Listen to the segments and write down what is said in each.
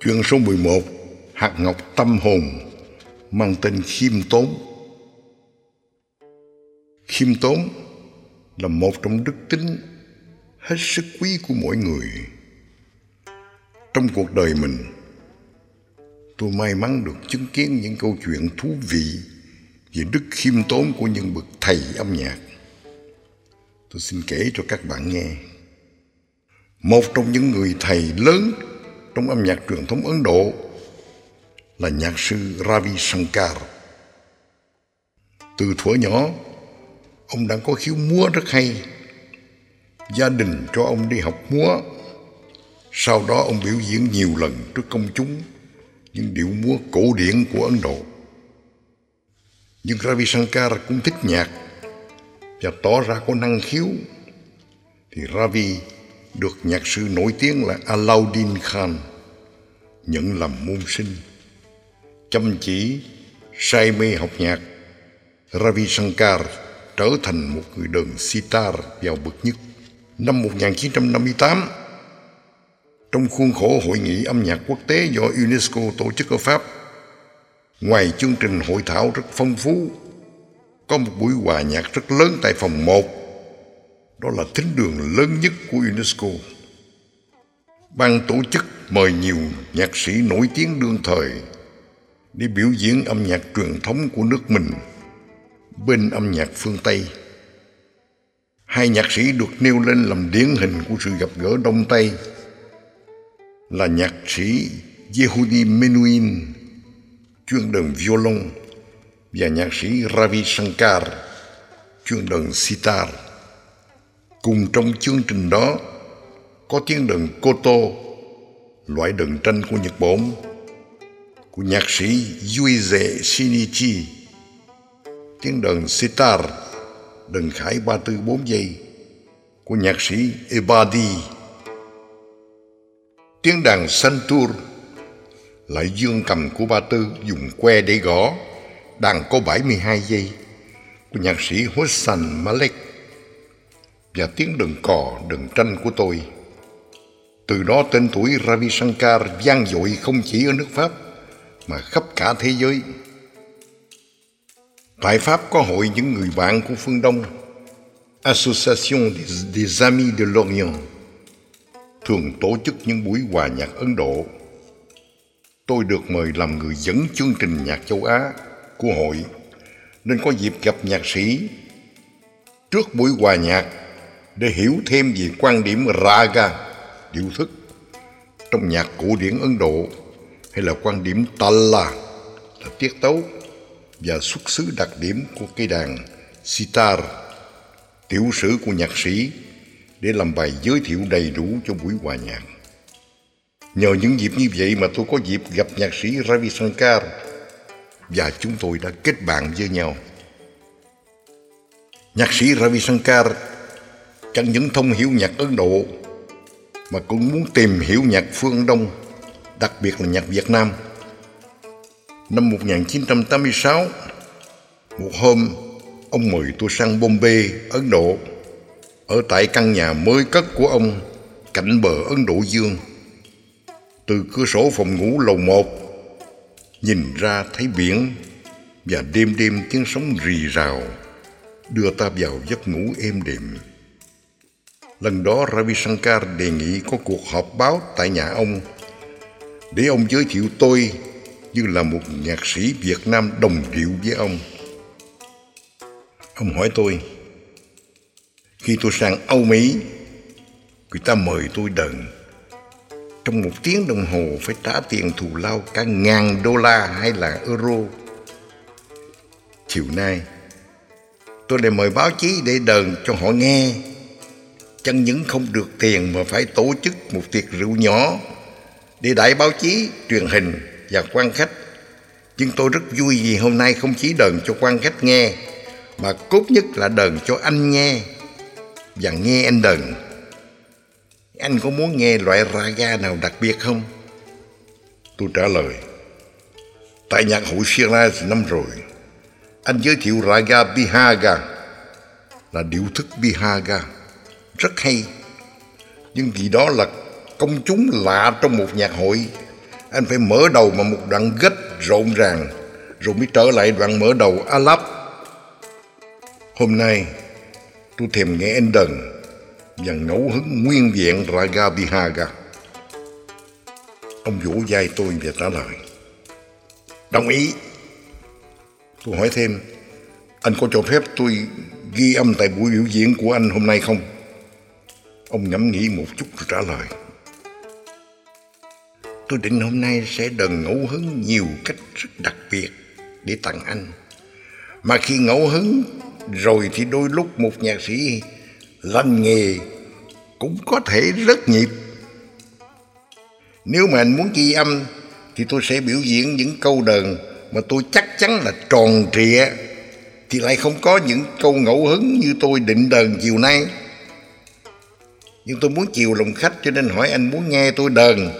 Chương số 11 Hạt ngọc tâm hồn mang tên khiêm tốn. Khiêm tốn là một trong đức tính hết sức quý của mỗi người. Trong cuộc đời mình, tôi may mắn được chứng kiến những câu chuyện thú vị về đức khiêm tốn của những bậc thầy âm nhạc. Tôi xin kể cho các bạn nghe. Một trong những người thầy lớn trong âm nhạc truyền thống Ấn Độ là nhạc sư Ravi Shankar. Từ thuở nhỏ, ông đã có khiếu múa rất hay. Gia đình cho ông đi học múa. Sau đó ông biểu diễn nhiều lần trước công chúng những điệu múa cổ điển của Ấn Độ. Nhưng Ravi Shankar cũng thích nhạc và tỏ ra có năng khiếu. Thì Ravi được nhạc sư nổi tiếng là Alauddin Khan nhận làm môn sinh. Chăm chỉ, say mê học nhạc, Ravi Shankar trở thành một người đờn sitar vào bậc nhất. Năm 1958, trong khuôn khổ hội nghị âm nhạc quốc tế do UNESCO tổ chức ở Pháp, ngoài chương trình hội thảo rất phong phú, có một buổi hòa nhạc rất lớn tại phòng 1 đó là thính đường lớn nhất của UNESCO. Ban tổ chức mời nhiều nhạc sĩ nổi tiếng đương thời để biểu diễn âm nhạc truyền thống của nước mình bên âm nhạc phương Tây. Hai nhạc sĩ được nêu lên làm điển hình của sự gặp gỡ Đông Tây là nhạc sĩ Yehudi Menuhin, chuyên đờn violon, và nhạc sĩ Ravi Shankar, chuyên đờn sitar. Cùng trong chương trình đó có tiếng đàn koto, loại đàn tranh của Nhật Bản, của nhạc sĩ Yuize Shinichi, tiếng đàn sitar, đàn khải ba tư bốn giây của nhạc sĩ Ebadi, tiếng đàn santur, lại dương cầm của ba tư dùng que để gõ, đàn có 72 giây của nhạc sĩ Hussein Malek và tiếng đờn cò, đờn tranh của tôi. Từ đó tên tuổi Ravi Shankar vang dội không chỉ ở nước Pháp mà khắp cả thế giới. Tại Pháp có hội những người bạn của phương Đông, Association des, des Amis de l'Orient, thường tổ chức những buổi hòa nhạc Ấn Độ. Tôi được mời làm người dẫn chương trình nhạc châu Á của hội, nên có dịp gặp nhạc sĩ. Trước buổi hòa nhạc, để hiểu thêm về quan điểm raga điệu thức trong nhạc cổ điển Ấn Độ, hay là quan điểm tala là tiết tấu và xuất xứ đặc điểm của cây đàn sitar, tiểu sử của nhạc sĩ, để làm bài giới thiệu đầy đủ cho buổi hòa nhạc. Nhờ những dịp như vậy mà tôi có dịp gặp nhạc sĩ Ravi Shankar và chúng tôi đã kết bạn với nhau. Nhạc sĩ Ravi Shankar chẳng những thông hiểu nhạc Ấn Độ mà cũng muốn tìm hiểu nhạc phương Đông, đặc biệt là nhạc Việt Nam. Năm 1986, một hôm ông mời tôi sang Bombay, Ấn Độ, ở tại căn nhà mới cất của ông cạnh bờ Ấn Độ Dương. Từ cửa sổ phòng ngủ lầu một, nhìn ra thấy biển và đêm đêm tiếng sóng rì rào đưa ta vào giấc ngủ êm đềm. Lần đó Ravi Shankar đề nghị có cuộc họp báo tại nhà ông để ông giới thiệu tôi như là một nhạc sĩ Việt Nam đồng điệu với ông. Ông hỏi tôi, khi tôi sang Âu Mỹ, người ta mời tôi đờn. Trong một tiếng đồng hồ phải trả tiền thù lao cả ngàn đô la hay là euro. Chiều nay, tôi lại mời báo chí để đờn cho họ nghe chẳng những không được tiền mà phải tổ chức một tiệc rượu nhỏ để đại báo chí, truyền hình và quan khách. Nhưng tôi rất vui vì hôm nay không chỉ đờn cho quan khách nghe mà cốt nhất là đờn cho anh nghe và nghe anh đờn. Anh có muốn nghe loại raga nào đặc biệt không? Tôi trả lời. Tại nhạc hội Sierra năm rồi, anh giới thiệu raga Bihaga là điệu thức Bihaga rất hay nhưng vì đó là công chúng lạ trong một nhạc hội anh phải mở đầu bằng một đoạn gất rộn ràng rồi mới trở lại đoạn mở đầu Alap. Hôm nay tôi thèm nghe anh đần và ngẫu hứng nguyên vẹn Raga Bihaga. Ông vỗ vai tôi và trả lời. Đồng ý. Tôi hỏi thêm, anh có cho phép tôi ghi âm tại buổi biểu diễn của anh hôm nay không? Ông ngẫm nghĩ một chút rồi trả lời. Tôi định hôm nay sẽ đần ngẫu hứng nhiều cách rất đặc biệt để tặng anh. Mà khi ngẫu hứng, rồi thì đôi lúc một nhạc sĩ lành nghề cũng có thể rất nhịp. Nếu mà anh muốn ghi âm, thì tôi sẽ biểu diễn những câu đờn mà tôi chắc chắn là tròn trịa, thì lại không có những câu ngẫu hứng như tôi định đờn chiều nay. Nhưng tôi muốn chiều lòng khách cho nên hỏi anh muốn nghe tôi đờn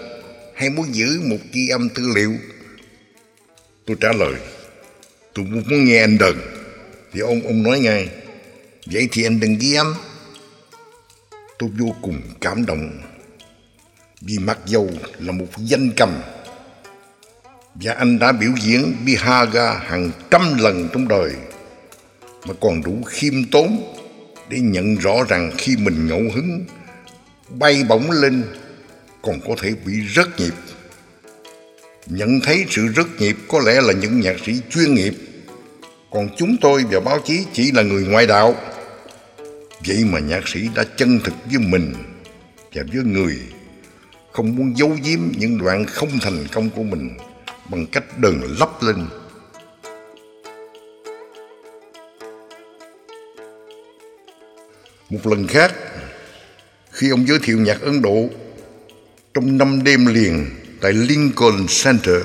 hay muốn giữ một ghi âm tư liệu. Tôi trả lời, tôi muốn nghe anh đờn. Thì ông ông nói ngay, vậy thì anh đừng ghi âm. Tôi vô cùng cảm động vì mặc dầu là một danh cầm và anh đã biểu diễn Bihaga hàng trăm lần trong đời mà còn đủ khiêm tốn để nhận rõ rằng khi mình ngẫu hứng bay bổng lên còn có thể bị rớt nhịp. Nhận thấy sự rớt nhịp có lẽ là những nhạc sĩ chuyên nghiệp, còn chúng tôi và báo chí chỉ là người ngoại đạo. Vậy mà nhạc sĩ đã chân thực với mình và với người, không muốn giấu giếm những đoạn không thành công của mình bằng cách đừng lấp lên. Một lần khác, khi ông giới thiệu nhạc Ấn Độ trong năm đêm liền tại Lincoln Center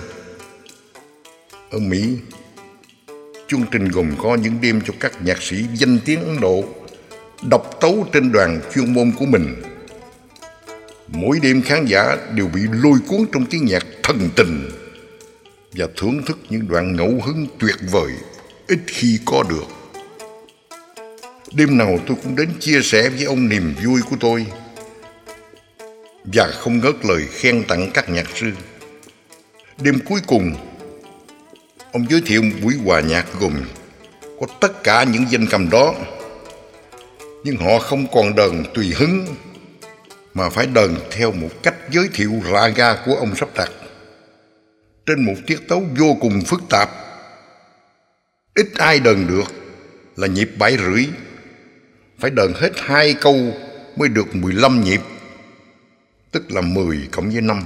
ở Mỹ. Chương trình gồm có những đêm cho các nhạc sĩ danh tiếng Ấn Độ độc tấu trên đoàn chuyên môn của mình. Mỗi đêm khán giả đều bị lôi cuốn trong tiếng nhạc thần tình và thưởng thức những đoạn ngẫu hứng tuyệt vời ít khi có được. Đêm nào tôi cũng đến chia sẻ với ông niềm vui của tôi và không ngớt lời khen tặng các nhạc sư. Đêm cuối cùng, ông giới thiệu buổi hòa nhạc gồm có tất cả những danh cầm đó, nhưng họ không còn đờn tùy hứng mà phải đờn theo một cách giới thiệu raga của ông sắp đặt trên một tiết tấu vô cùng phức tạp. Ít ai đờn được là nhịp bảy rưỡi, phải đờn hết hai câu mới được 15 nhịp tức là 10 cộng với 5.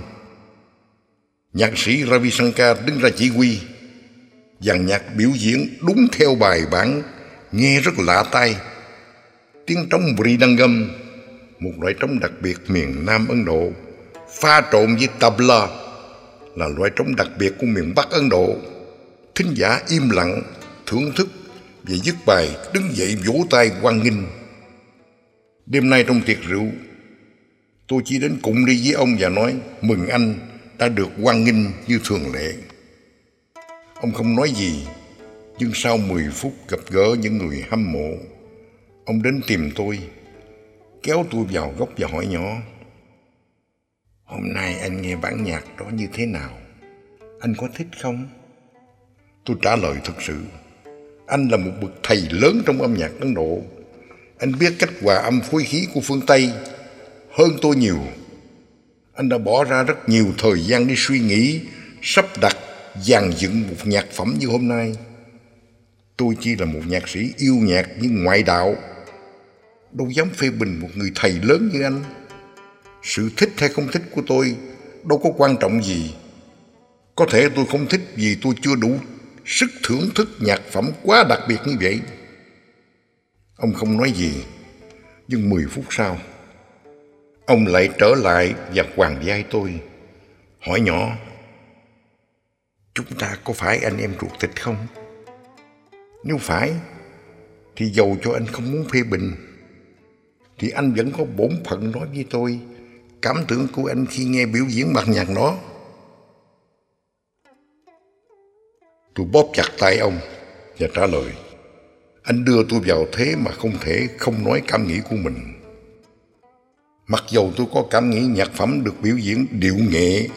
Nhạc sĩ Ravi Shankar đứng ra chỉ huy, dàn nhạc biểu diễn đúng theo bài bản, nghe rất lạ tai. Tiếng trống Mridangam, một loại trống đặc biệt miền Nam Ấn Độ, pha trộn với tabla là loại trống đặc biệt của miền Bắc Ấn Độ. Thính giả im lặng, thưởng thức và dứt bài đứng dậy vỗ tay hoan nghênh. Đêm nay trong tiệc rượu, Tôi chỉ đến cùng đi với ông và nói mừng anh đã được quan nghênh như thường lệ. Ông không nói gì, nhưng sau 10 phút gặp gỡ những người hâm mộ, ông đến tìm tôi, kéo tôi vào góc và hỏi nhỏ. Hôm nay anh nghe bản nhạc đó như thế nào? Anh có thích không? Tôi trả lời thật sự. Anh là một bậc thầy lớn trong âm nhạc Ấn Độ. Anh biết cách hòa âm phối khí của phương Tây hơn tôi nhiều. Anh đã bỏ ra rất nhiều thời gian đi suy nghĩ, sắp đặt, dàn dựng một nhạc phẩm như hôm nay. Tôi chỉ là một nhạc sĩ yêu nhạc nhưng ngoại đạo. Đâu dám phê bình một người thầy lớn như anh. Sự thích hay không thích của tôi đâu có quan trọng gì. Có thể tôi không thích vì tôi chưa đủ sức thưởng thức nhạc phẩm quá đặc biệt như vậy. Ông không nói gì, nhưng 10 phút sau, Ông lại trở lại và quàng vai tôi, hỏi nhỏ, chúng ta có phải anh em ruột thịt không? Nếu phải, thì dầu cho anh không muốn phê bình, thì anh vẫn có bổn phận nói với tôi cảm tưởng của anh khi nghe biểu diễn bản nhạc đó. Tôi bóp chặt tay ông và trả lời, anh đưa tôi vào thế mà không thể không nói cảm nghĩ của mình. Mặc dầu tôi có cảm nghĩ nhạc phẩm được biểu diễn điệu nghệ,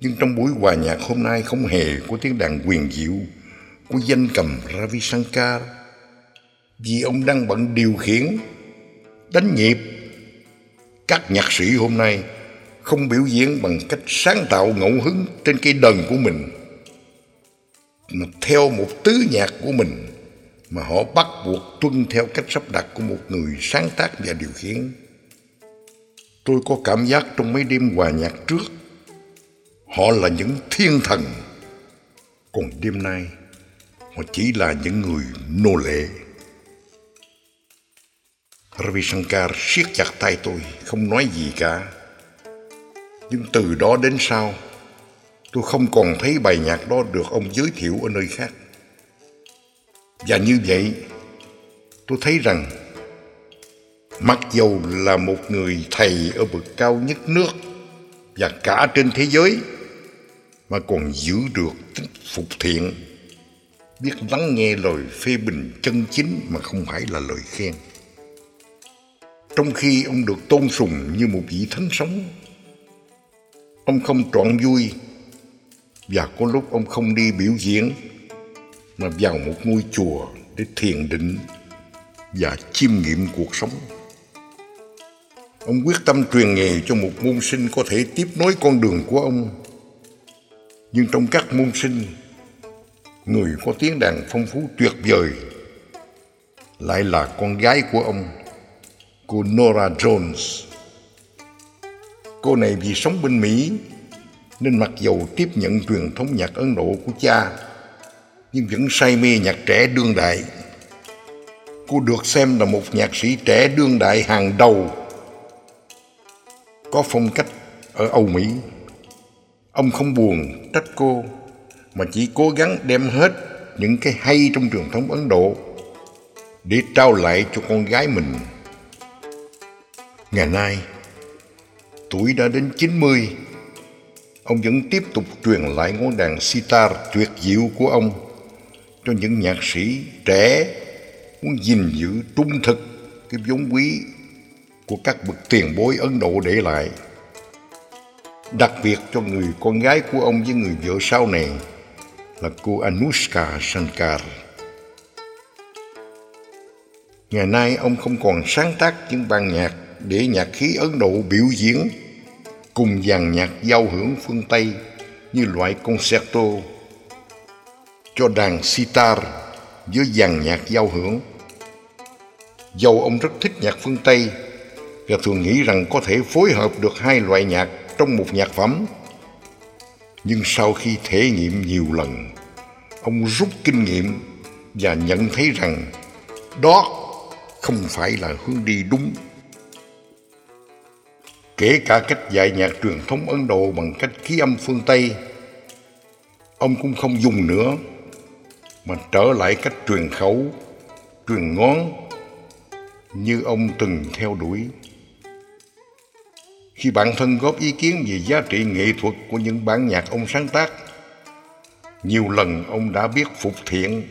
Nhưng trong buổi hòa nhạc hôm nay không hề có tiếng đàn quyền diệu của danh cầm Ravi Shankar vì ông đang bận điều khiển, đánh nhịp, các nhạc sĩ hôm nay không biểu diễn bằng cách sáng tạo ngẫu hứng trên cây đờn của mình, mà theo một tứ nhạc của mình mà họ bắt buộc tuân theo cách sắp đặt của một người sáng tác và điều khiển. Tôi có cảm giác trong mấy đêm hòa nhạc trước, họ là những thiên thần, còn đêm nay họ chỉ là những người nô lệ. Ravi Shankar siết chặt tay tôi, không nói gì cả. Nhưng từ đó đến sau, tôi không còn thấy bài nhạc đó được ông giới thiệu ở nơi khác. Và như vậy, tôi thấy rằng mặc dầu là một người thầy ở bậc cao nhất nước và cả trên thế giới mà còn giữ được tính phục thiện, biết lắng nghe lời phê bình chân chính mà không phải là lời khen. Trong khi ông được tôn sùng như một vị thánh sống, ông không trọn vui và có lúc ông không đi biểu diễn mà vào một ngôi chùa để thiền định và chiêm nghiệm cuộc sống. Ông quyết tâm truyền nghề cho một môn sinh có thể tiếp nối con đường của ông. Nhưng trong các môn sinh, người có tiếng đàn phong phú tuyệt vời lại là con gái của ông, cô Nora Jones. Cô này vì sống bên Mỹ nên mặc dầu tiếp nhận truyền thống nhạc Ấn Độ của cha nhưng vẫn say mê nhạc trẻ đương đại. Cô được xem là một nhạc sĩ trẻ đương đại hàng đầu có phong cách ở Âu Mỹ. Ông không buồn trách cô mà chỉ cố gắng đem hết những cái hay trong truyền thống Ấn Độ để trao lại cho con gái mình. Ngày nay, tuổi đã đến 90, ông vẫn tiếp tục truyền lại ngón đàn sitar tuyệt diệu của ông cho những nhạc sĩ trẻ muốn gìn giữ trung thực cái vốn quý của các bậc tiền bối Ấn Độ để lại. Đặc biệt cho người con gái của ông với người vợ sau này là cô Anushka Shankar. Ngày nay ông không còn sáng tác những ban nhạc để nhạc khí Ấn Độ biểu diễn cùng dàn nhạc giao hưởng phương Tây như loại concerto cho đàn sitar với dàn nhạc giao hưởng. Dầu ông rất thích nhạc phương Tây và thường nghĩ rằng có thể phối hợp được hai loại nhạc trong một nhạc phẩm. Nhưng sau khi thể nghiệm nhiều lần, ông rút kinh nghiệm và nhận thấy rằng đó không phải là hướng đi đúng. Kể cả cách dạy nhạc truyền thống Ấn Độ bằng cách khí âm phương Tây, ông cũng không dùng nữa mà trở lại cách truyền khẩu, truyền ngón như ông từng theo đuổi. Khi bản thân góp ý kiến về giá trị nghệ thuật của những bản nhạc ông sáng tác, nhiều lần ông đã biết phục thiện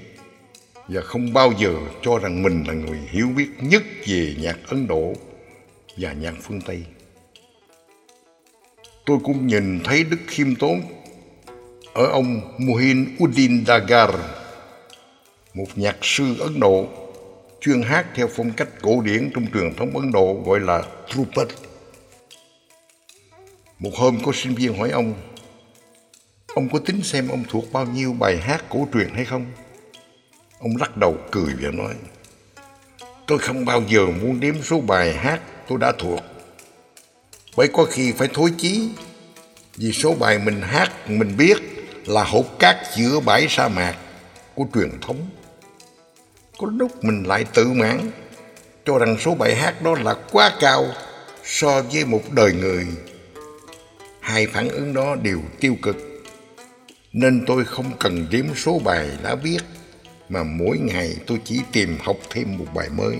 và không bao giờ cho rằng mình là người hiểu biết nhất về nhạc Ấn Độ và nhạc phương Tây. Tôi cũng nhìn thấy đức khiêm tốn ở ông Mohin Uddin Dagar một nhạc sư Ấn Độ chuyên hát theo phong cách cổ điển trong truyền thống Ấn Độ gọi là Drupad. Một hôm có sinh viên hỏi ông, ông có tính xem ông thuộc bao nhiêu bài hát cổ truyền hay không? Ông lắc đầu cười và nói, tôi không bao giờ muốn đếm số bài hát tôi đã thuộc. Bởi có khi phải thối chí, vì số bài mình hát mình biết là hộp cát giữa bãi sa mạc của truyền thống có lúc mình lại tự mãn cho rằng số bài hát đó là quá cao so với một đời người hai phản ứng đó đều tiêu cực. Nên tôi không cần đếm số bài đã viết, mà mỗi ngày tôi chỉ tìm học thêm một bài mới.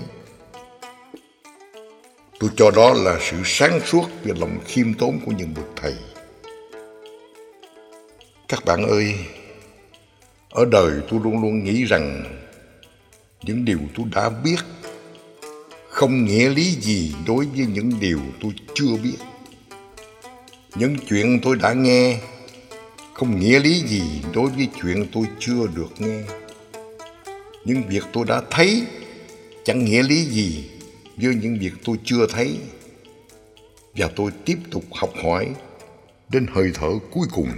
Tôi cho đó là sự sáng suốt và lòng khiêm tốn của những bậc thầy. Các bạn ơi, ở đời tôi luôn luôn nghĩ rằng những điều tôi đã biết không nghĩa lý gì đối với những điều tôi chưa biết những chuyện tôi đã nghe, không nghĩa lý gì đối với chuyện tôi chưa được nghe. Những việc tôi đã thấy, chẳng nghĩa lý gì với những việc tôi chưa thấy. Và tôi tiếp tục học hỏi đến hơi thở cuối cùng.